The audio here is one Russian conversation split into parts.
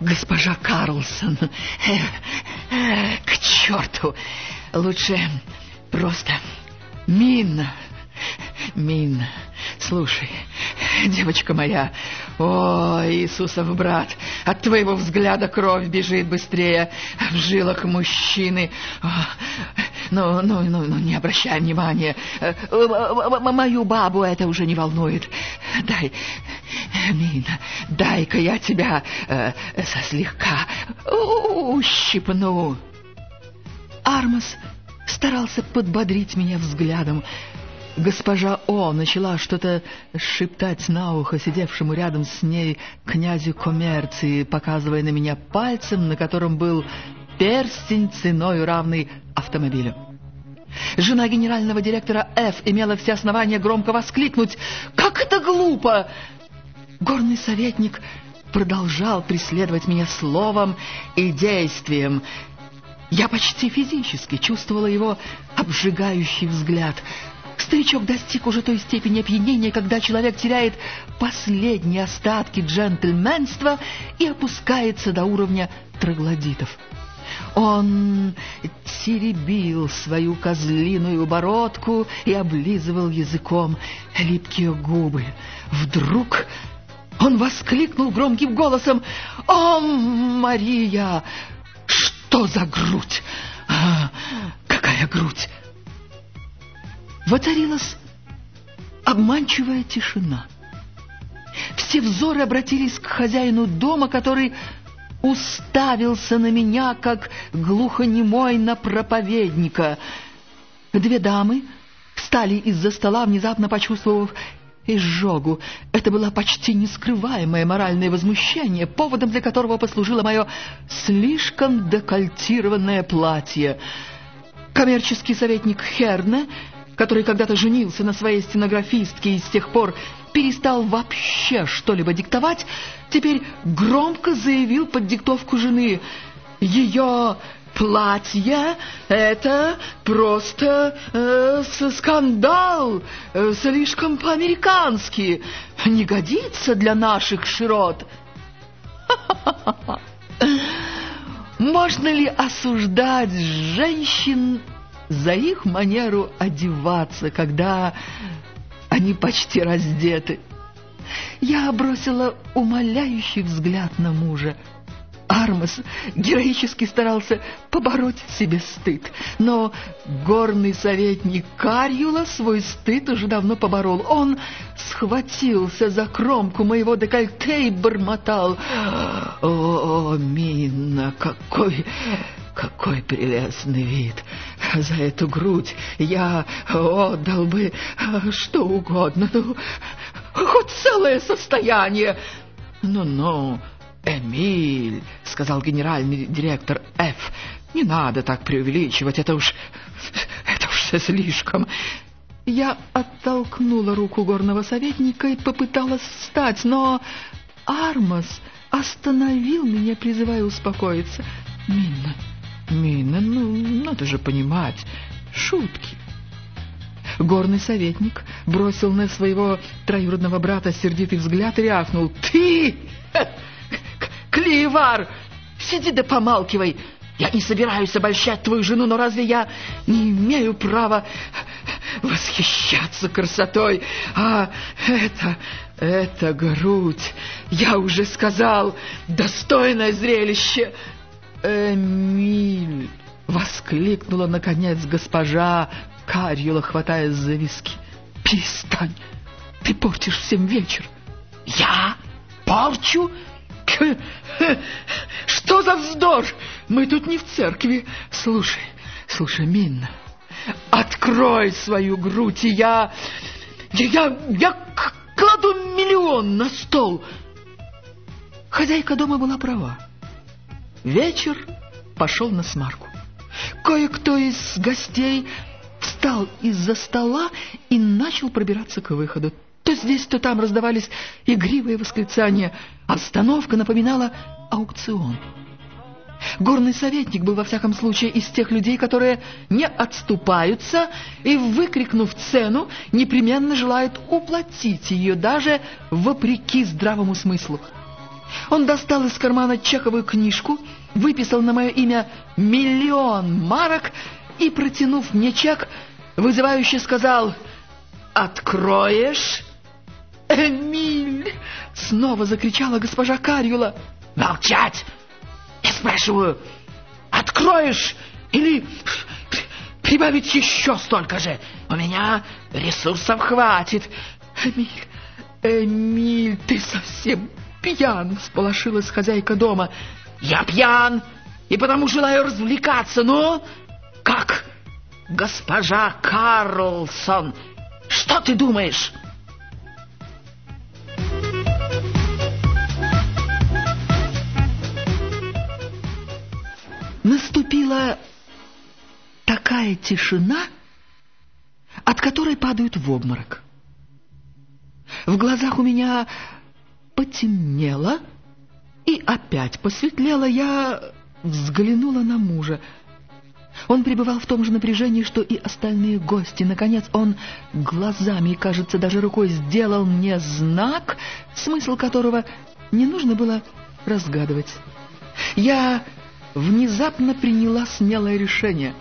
госпожа Карлсон. К черту! Лучше просто Минна. Минна, слушай, девочка моя, о, Иисусов брат, от твоего взгляда кровь бежит быстрее в жилах мужчины. Ну, ну, ну, ну, не обращай внимания. Мою бабу это уже не волнует. Дай, Мина, дай-ка я тебя э, слегка ущипну. Армас старался подбодрить меня взглядом. Госпожа О начала что-то шептать на ухо сидевшему рядом с ней князю коммерции, показывая на меня пальцем, на котором был перстень ценой равный автомобилю. Жена генерального директора Ф имела все основания громко воскликнуть «Как это глупо!» Горный советник продолжал преследовать меня словом и действием. Я почти физически чувствовала его обжигающий взгляд — Старичок достиг уже той степени опьянения, когда человек теряет последние остатки джентльменства и опускается до уровня троглодитов. Он теребил свою козлиную бородку и облизывал языком липкие губы. Вдруг он воскликнул громким голосом «О, Мария! Что за грудь? А, какая грудь! Воцарилась обманчивая тишина. Все взоры обратились к хозяину дома, который уставился на меня, как глухонемой на проповедника. Две дамы встали из-за стола, внезапно почувствовав изжогу. Это было почти нескрываемое моральное возмущение, поводом для которого послужило мое слишком декольтированное платье. Коммерческий советник Херне который когда-то женился на своей стенографистке и с тех пор перестал вообще что-либо диктовать, теперь громко заявил под диктовку жены «Ее платье — это просто э, скандал, э, слишком по-американски, не годится для наших широт». Можно ли осуждать женщин за их манеру одеваться, когда они почти раздеты. Я бросила умоляющий взгляд на мужа. Армас героически старался побороть себе стыд, но горный советник Карюла свой стыд уже давно поборол. Он схватился за кромку моего декольте и бормотал. «О, Минна, какой какой прелестный вид! За эту грудь я отдал бы что угодно, ну, хоть целое состояние. Ну-ну, Эмиль, сказал генеральный директор Ф, не надо так преувеличивать, это уж, это уж все слишком. Я оттолкнула руку горного советника и попыталась встать, но Армас остановил меня, призывая успокоиться. «Минна, Мина, ну, надо же понимать, шутки. Горный советник бросил на своего троюродного брата сердитый взгляд и рявкнул. «Ты, Клеевар, сиди да помалкивай! Я не собираюсь обольщать твою жену, но разве я не имею права восхищаться красотой? А это, это грудь, я уже сказал, достойное зрелище!» «Эмиль!» — воскликнула, наконец, госпожа Карьюла, хватаясь за виски. «Перестань! Ты портишь всем вечер!» «Я? Порчу?» «Что за вздор? Мы тут не в церкви. Слушай, слушай, Минна, открой свою грудь, и я... Я, я кладу миллион на стол!» Хозяйка дома была права. Вечер пошел на смарку. Кое-кто из гостей встал из-за стола и начал пробираться к выходу. То здесь, то там раздавались игривые восклицания. Остановка напоминала аукцион. Горный советник был, во всяком случае, из тех людей, которые не отступаются и, выкрикнув цену, непременно желают уплатить ее даже вопреки здравому смыслу. Он достал из кармана чековую книжку, выписал на мое имя миллион марок и, протянув мне чек, вызывающе сказал «Откроешь?» «Эмиль!» — снова закричала госпожа Карюла. «Молчать! Я спрашиваю, откроешь или прибавить еще столько же? У меня ресурсов хватит!» «Эмиль, Эмиль, ты совсем пьян!» — сполошилась хозяйка дома. «Я пьян и потому желаю развлекаться, но...» «Как? Госпожа Карлсон, что ты думаешь?» Наступила такая тишина, от которой падают в обморок. В глазах у меня потемнело и опять посветлело. Я взглянула на мужа. Он пребывал в том же напряжении, что и остальные гости. Наконец он глазами, кажется, даже рукой сделал мне знак, смысл которого не нужно было разгадывать. Я внезапно приняла смелое решение.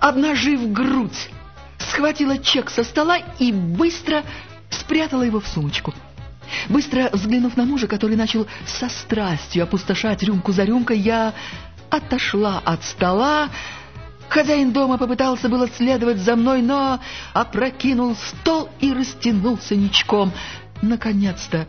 Обнажив грудь, схватила чек со стола и быстро спрятала его в сумочку. Быстро взглянув на мужа, который начал со страстью опустошать рюмку за рюмкой, я отошла от стола. Хозяин дома попытался было следовать за мной, но опрокинул стол и растянулся ничком. Наконец-то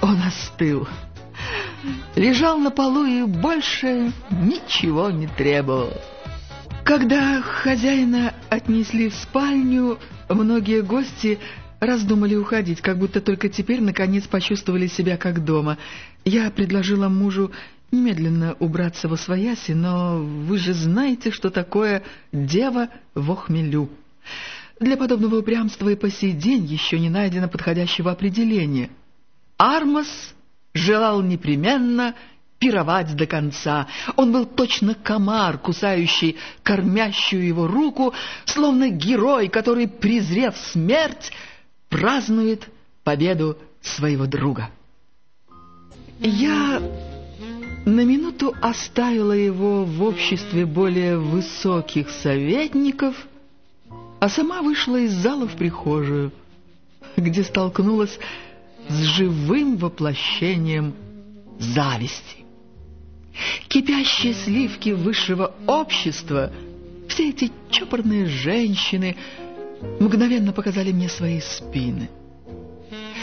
он остыл. Лежал на полу и больше ничего не требовал. Когда хозяина отнесли в спальню, многие гости раздумали уходить, как будто только теперь наконец почувствовали себя как дома. Я предложила мужу немедленно убраться во свояси, но вы же знаете, что такое дева в охмелю. Для подобного упрямства и по сей день еще не найдено подходящего определения. Армас желал непременно пировать до конца. Он был точно комар, кусающий кормящую его руку, словно герой, который, презрев смерть, празднует победу своего друга. Я на минуту оставила его в обществе более высоких советников, а сама вышла из зала в прихожую, где столкнулась с живым воплощением зависти. Кипящие сливки высшего общества, все эти чопорные женщины — мгновенно показали мне свои спины.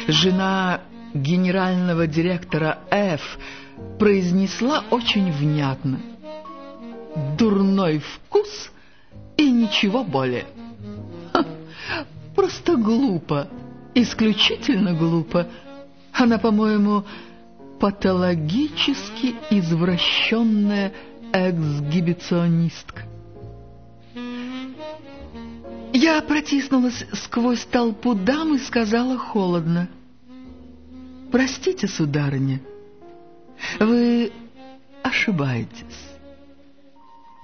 Жена генерального директора Ф произнесла очень внятно. «Дурной вкус и ничего более». Ха, просто глупо, исключительно глупо. Она, по-моему, патологически извращенная эксгибиционистка. Я протиснулась сквозь толпу дам и сказала холодно. «Простите, сударыня, вы ошибаетесь.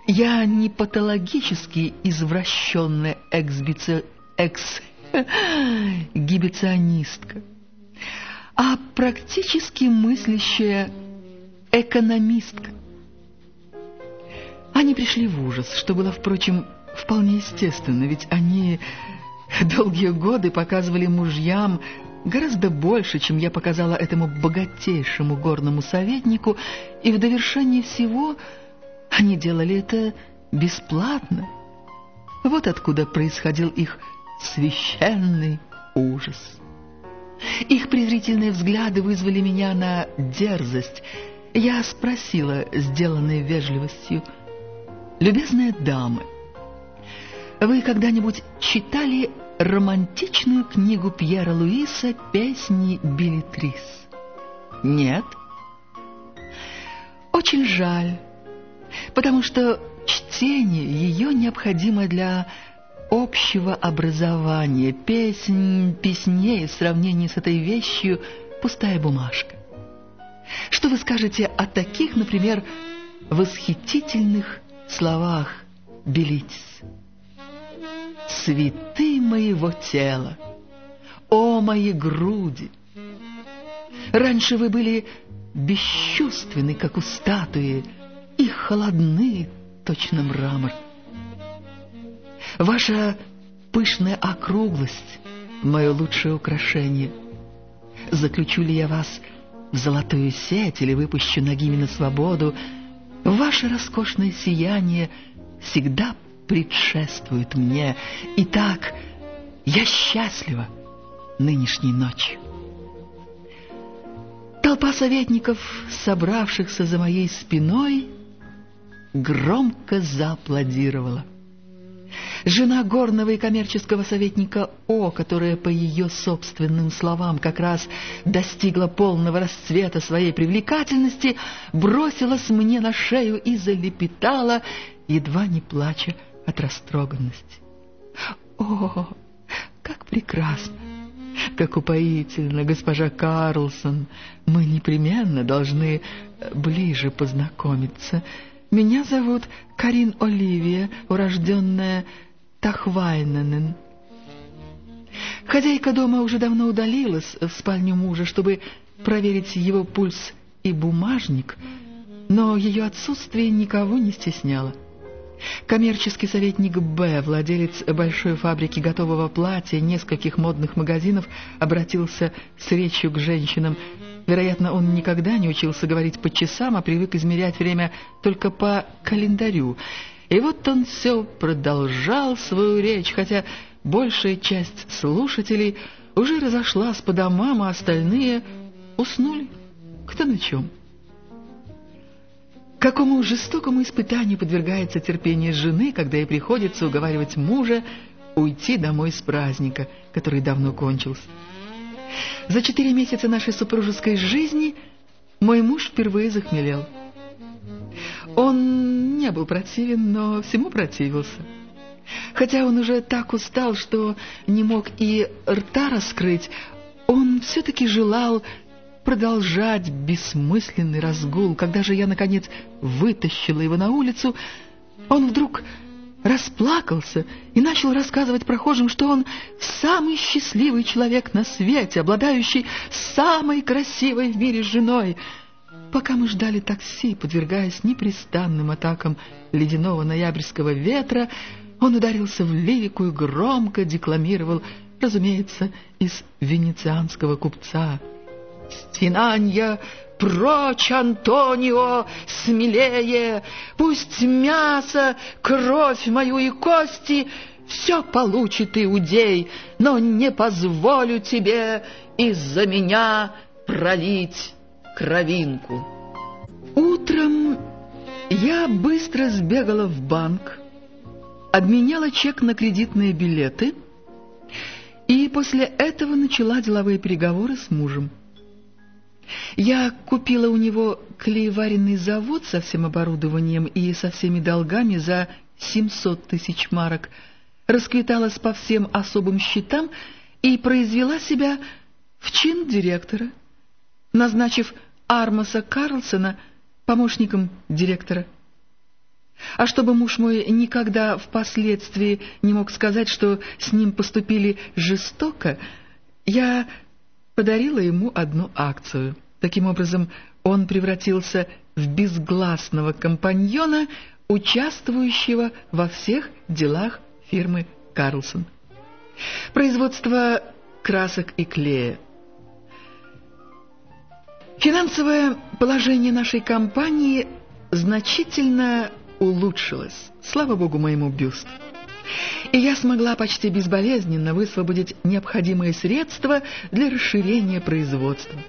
Я не патологически извращенная эксбици... экс... гибиционистка, а практически мыслящая экономистка. Они пришли в ужас, что было, впрочем, вполне естественно, ведь они долгие годы показывали мужьям гораздо больше, чем я показала этому богатейшему горному советнику, и в довершении всего они делали это бесплатно. Вот откуда происходил их священный ужас. Их презрительные взгляды вызвали меня на дерзость. Я спросила, сделанной вежливостью, «Любезные дамы, вы когда-нибудь читали романтичную книгу Пьера Луиса «Песни Билетрис»? Нет? Очень жаль, потому что чтение ее необходимо для общего образования. Песнь песней в сравнении с этой вещью пустая бумажка. Что вы скажете о таких, например, восхитительных словах Белитис? цветы моего тела, о мои груди! Раньше вы были бесчувственны, как у статуи, и холодны, точно мрамор. Ваша пышная округлость — мое лучшее украшение. Заключу ли я вас в золотую сеть или выпущу ногими на свободу, ваше роскошное сияние всегда предшествует мне. И так я счастлива нынешней ночью. Толпа советников, собравшихся за моей спиной, громко зааплодировала. Жена горного и коммерческого советника О, которая, по ее собственным словам, как раз достигла полного расцвета своей привлекательности, бросилась мне на шею и залепетала, едва не плача от растроганности. О, как прекрасно! Как упоительно, госпожа Карлсон! Мы непременно должны ближе познакомиться. Меня зовут Карин Оливия, урожденная Тахвайненен. Хозяйка дома уже давно удалилась в спальню мужа, чтобы проверить его пульс и бумажник, но ее отсутствие никого не стесняло. Коммерческий советник Б, владелец большой фабрики готового платья, нескольких модных магазинов, обратился с речью к женщинам. Вероятно, он никогда не учился говорить по часам, а привык измерять время только по календарю. И вот он все продолжал свою речь, хотя большая часть слушателей уже разошлась по домам, а остальные уснули. Кто на чем? Какому жестокому испытанию подвергается терпение жены, когда ей приходится уговаривать мужа уйти домой с праздника, который давно кончился. За четыре месяца нашей супружеской жизни мой муж впервые захмелел. Он не был противен, но всему противился. Хотя он уже так устал, что не мог и рта раскрыть, он все-таки желал продолжать бессмысленный разгул. Когда же я, наконец, вытащила его на улицу, он вдруг расплакался и начал рассказывать прохожим, что он самый счастливый человек на свете, обладающий самой красивой в мире женой. Пока мы ждали такси, подвергаясь непрестанным атакам ледяного ноябрьского ветра, он ударился в лирику и громко декламировал, разумеется, из венецианского купца — Стенанья, прочь, Антонио, смелее, Пусть мясо, кровь мою и кости Все получит иудей, Но не позволю тебе из-за меня пролить кровинку. Утром я быстро сбегала в банк, обменяла чек на кредитные билеты и после этого начала деловые переговоры с мужем. Я купила у него клееваренный завод со всем оборудованием и со всеми долгами за 700 тысяч марок, расквиталась по всем особым счетам и произвела себя в чин директора, назначив Армаса Карлсона помощником директора. А чтобы муж мой никогда впоследствии не мог сказать, что с ним поступили жестоко, я подарила ему одну акцию. Таким образом, он превратился в безгласного компаньона, участвующего во всех делах фирмы «Карлсон». Производство красок и клея. Финансовое положение нашей компании значительно улучшилось, слава богу моему бюсту и я смогла почти безболезненно высвободить необходимые средства для расширения производства.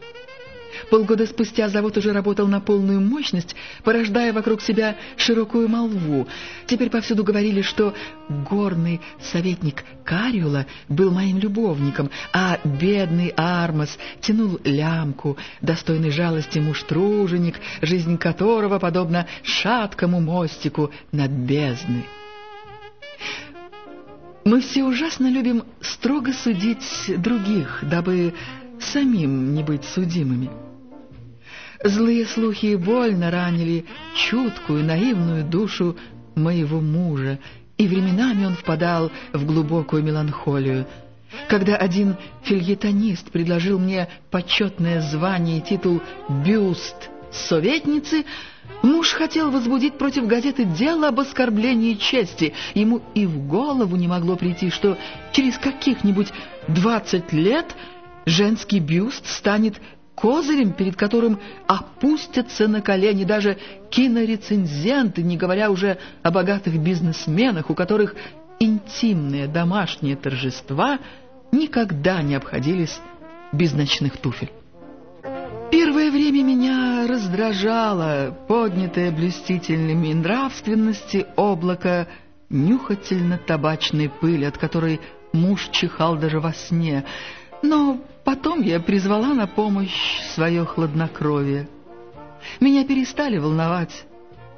Полгода спустя завод уже работал на полную мощность, порождая вокруг себя широкую молву. Теперь повсюду говорили, что горный советник Кариула был моим любовником, а бедный Армас тянул лямку, достойный жалости муж-труженик, жизнь которого подобна шаткому мостику над бездной. Мы все ужасно любим строго судить других, дабы самим не быть судимыми. Злые слухи больно ранили чуткую, наивную душу моего мужа, и временами он впадал в глубокую меланхолию. Когда один фильетонист предложил мне почетное звание и титул «Бюст советницы», муж хотел возбудить против газеты дело об оскорблении чести. Ему и в голову не могло прийти, что через каких-нибудь двадцать лет женский бюст станет козырем, перед которым опустятся на колени даже кинорецензенты, не говоря уже о богатых бизнесменах, у которых интимные домашние торжества никогда не обходились без ночных туфель. Первое время меня раздражало поднятое блюстительными нравственности облако нюхательно-табачной пыли, от которой муж чихал даже во сне. Но потом я призвала на помощь свое хладнокровие. Меня перестали волновать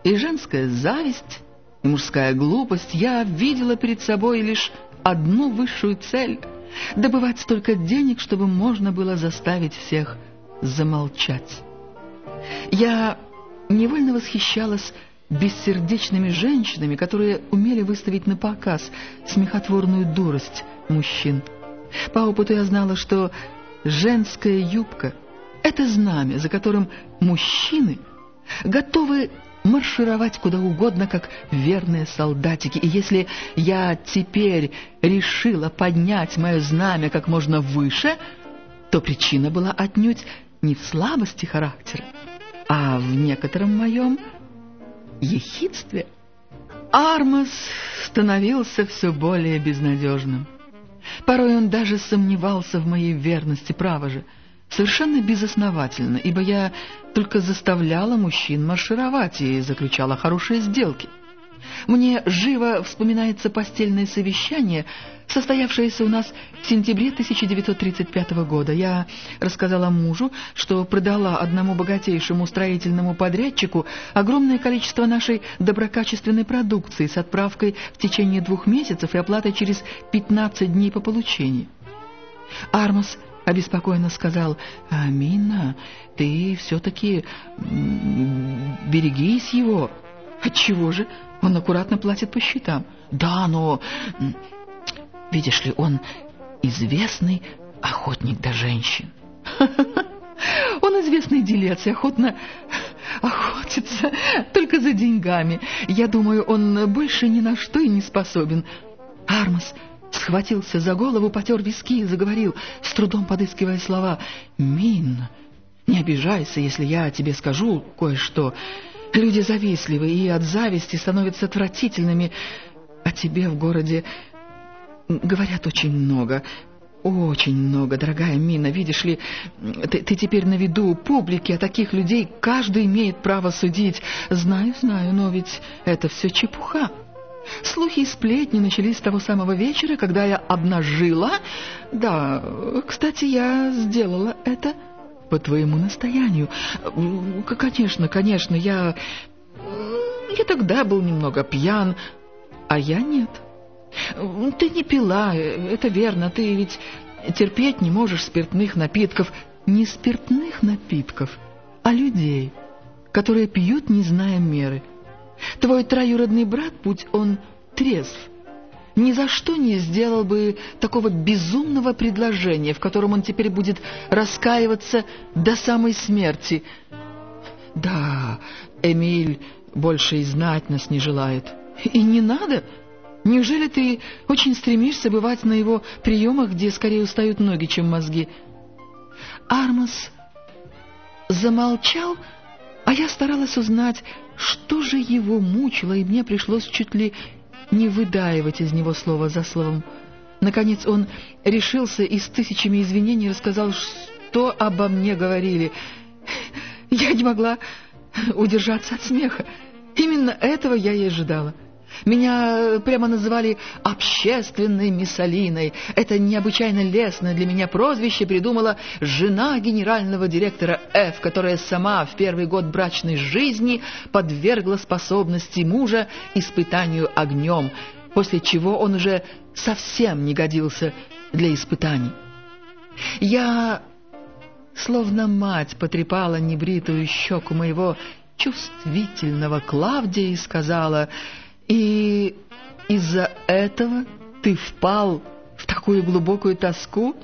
и женская зависть, и мужская глупость. Я видела перед собой лишь одну высшую цель — добывать столько денег, чтобы можно было заставить всех замолчать. Я невольно восхищалась бессердечными женщинами, которые умели выставить на показ смехотворную дурость мужчин. По опыту я знала, что женская юбка — это знамя, за которым мужчины готовы маршировать куда угодно, как верные солдатики. И если я теперь решила поднять мое знамя как можно выше, то причина была отнюдь не в слабости характера, а в некотором моем ехидстве. Армас становился все более безнадежным. Порой он даже сомневался в моей верности, право же, совершенно безосновательно, ибо я только заставляла мужчин маршировать и заключала хорошие сделки. Мне живо вспоминается постельное совещание, состоявшееся у нас в сентябре 1935 года. Я рассказала мужу, что продала одному богатейшему строительному подрядчику огромное количество нашей доброкачественной продукции с отправкой в течение двух месяцев и оплатой через 15 дней по получении. Армус обеспокоенно сказал, «Амина, ты все-таки берегись его». «Отчего же?» Он аккуратно платит по счетам. Да, но... Видишь ли, он известный охотник до женщин. Он известный делец и охотно охотится только за деньгами. Я думаю, он больше ни на что и не способен. Армас схватился за голову, потер виски и заговорил, с трудом подыскивая слова. «Мин, не обижайся, если я тебе скажу кое-что. Люди завистливы и от зависти становятся отвратительными. О тебе в городе говорят очень много. Очень много, дорогая Мина. Видишь ли, ты, ты теперь на виду у публики, а таких людей каждый имеет право судить. Знаю, знаю, но ведь это все чепуха. Слухи и сплетни начались с того самого вечера, когда я обнажила... Да, кстати, я сделала это по твоему настоянию. Конечно, конечно, я... Я тогда был немного пьян, а я нет. Ты не пила, это верно. Ты ведь терпеть не можешь спиртных напитков. Не спиртных напитков, а людей, которые пьют, не зная меры. Твой троюродный брат, будь он трезв, ни за что не сделал бы такого безумного предложения, в котором он теперь будет раскаиваться до самой смерти. Да, Эмиль больше и знать нас не желает. И не надо. Неужели ты очень стремишься бывать на его приемах, где скорее устают ноги, чем мозги? Армас замолчал, а я старалась узнать, что же его мучило, и мне пришлось чуть ли не выдаивать из него слово за словом. Наконец он решился и с тысячами извинений рассказал, что обо мне говорили. Я не могла удержаться от смеха. Именно этого я и ожидала. Меня прямо называли «общественной миссалиной». Это необычайно лестное для меня прозвище придумала жена генерального директора Ф, которая сама в первый год брачной жизни подвергла способности мужа испытанию огнем, после чего он уже совсем не годился для испытаний. Я, словно мать, потрепала небритую щеку моего чувствительного Клавдия и сказала... И из-за этого ты впал в такую глубокую тоску?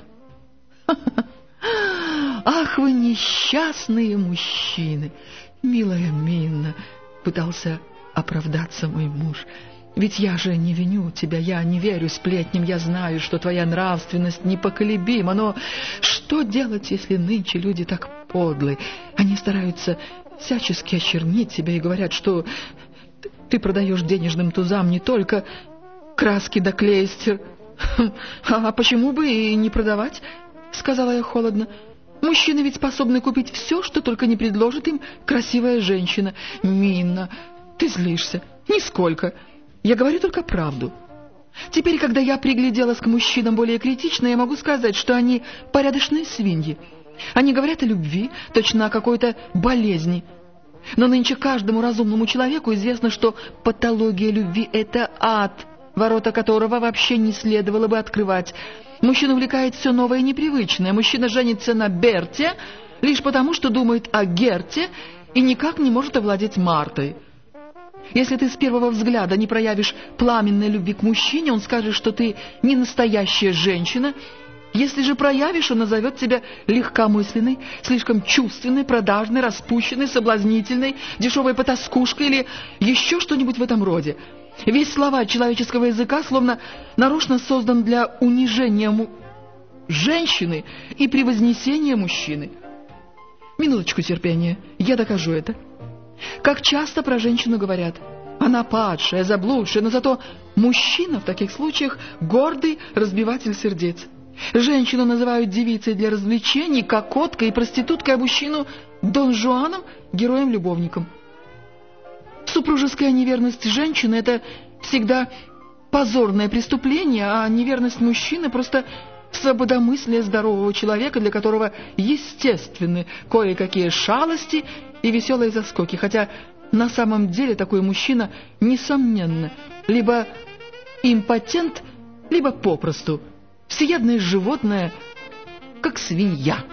Ах, вы несчастные мужчины! Милая Минна, пытался оправдаться мой муж. Ведь я же не виню тебя, я не верю сплетням, я знаю, что твоя нравственность непоколебима, но что делать, если нынче люди так подлы? Они стараются всячески очернить тебя и говорят, что ты продаешь денежным тузам не только краски да клейстер. А почему бы и не продавать? Сказала я холодно. Мужчины ведь способны купить все, что только не предложит им красивая женщина. Минна, ты злишься. Нисколько. Я говорю только правду. Теперь, когда я пригляделась к мужчинам более критично, я могу сказать, что они порядочные свиньи. Они говорят о любви, точно о какой-то болезни. Но нынче каждому разумному человеку известно, что патология любви — это ад, ворота которого вообще не следовало бы открывать. Мужчина увлекает все новое и непривычное. Мужчина женится на Берте лишь потому, что думает о Герте и никак не может овладеть Мартой. Если ты с первого взгляда не проявишь пламенной любви к мужчине, он скажет, что ты не настоящая женщина. Если же проявишь, он назовет тебя легкомысленной, слишком чувственной, продажной, распущенной, соблазнительной, дешевой потаскушкой или еще что-нибудь в этом роде. Весь словарь человеческого языка словно нарочно создан для унижения му... женщины и превознесения мужчины. Минуточку терпения, я докажу это. Как часто про женщину говорят. Она падшая, заблудшая, но зато мужчина в таких случаях гордый разбиватель сердец. Женщину называют девицей для развлечений, кокоткой и проституткой, а мужчину — Дон Жуаном, героем-любовником. Супружеская неверность женщины — это всегда позорное преступление, а неверность мужчины — просто свободомыслие здорового человека, для которого естественны кое-какие шалости и веселые заскоки, хотя на самом деле такой мужчина, несомненно, либо импотент, либо попросту всеядное животное, как свинья.